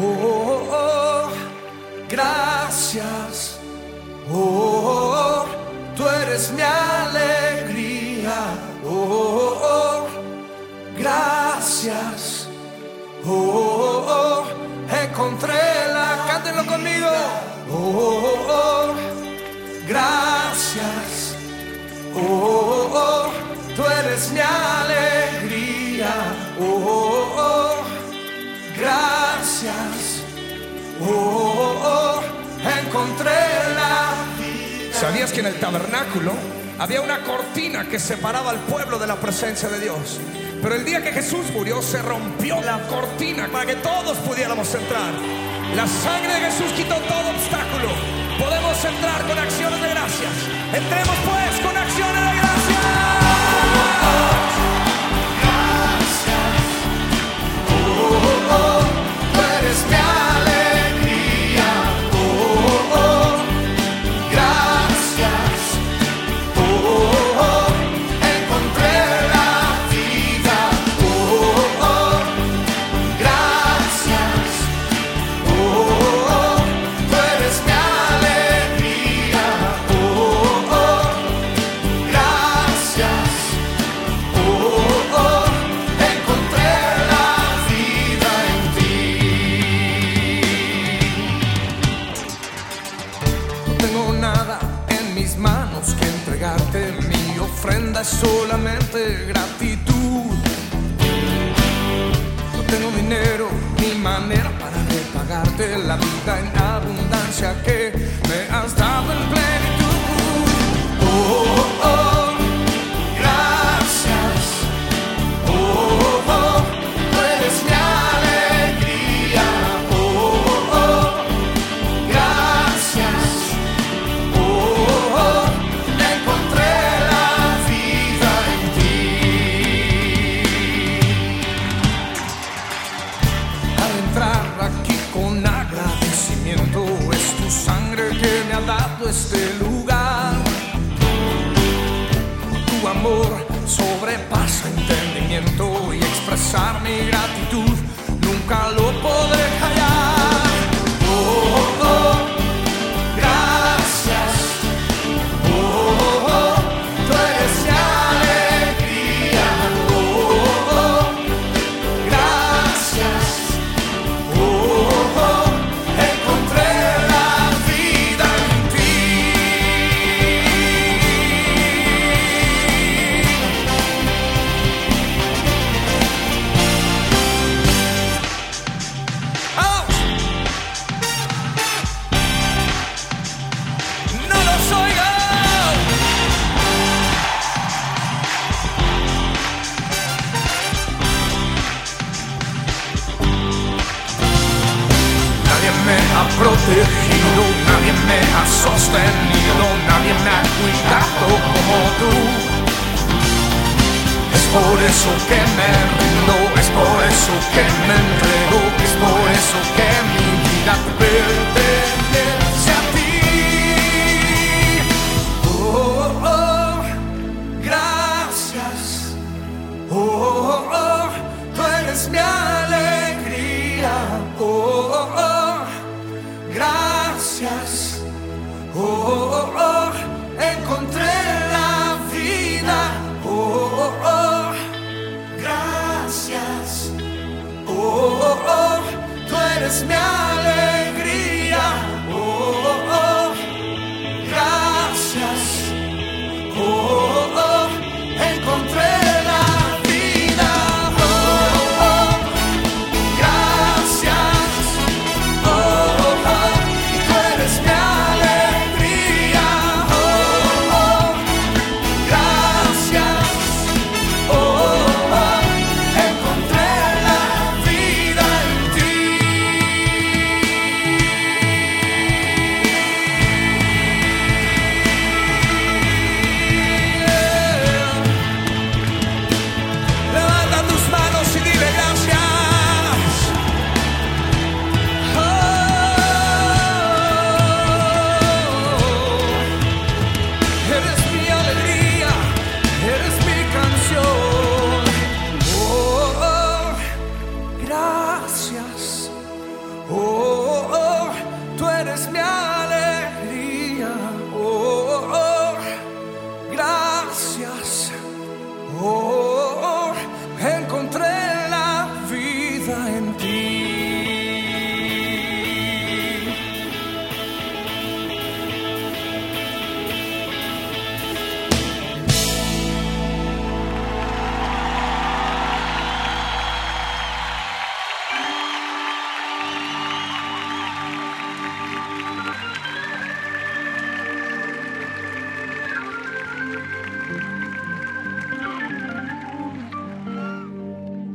Oh, gracias. Oh, tú eres mi alegría. Oh, gracias. Encontré la ¿Sabías que en el tabernáculo había una cortina que separaba al pueblo de la presencia de Dios? Pero el día que Jesús murió se rompió la cortina para que todos pudiéramos entrar. La sangre de Jesús quitó todo obstáculo. Podemos entrar con acciones de gracias. Entremos pues con acciones de gracias. Manos que entregarte. Mi ofrenda es solamente gratitud. No tengo dinero ni manera para repagarte la vida en abundancia que dado este lugar. Tu amor sobrepasa entendimiento y expresar mi gratitud nunca lo podré ha protegido, nadie me ha sostenido, nadie me ha cuidado como tú. Es por eso que me rindo, es por eso que me entrego, es por eso que mi vida te pertenece a ti. Oh, oh, gracias. Oh, oh, oh, tú eres mi alegría. Oh, gracias. Oh, oh, oh, encontré la vida. Oh, oh, oh, gracias. Oh, oh, oh, tú eres mi alegría.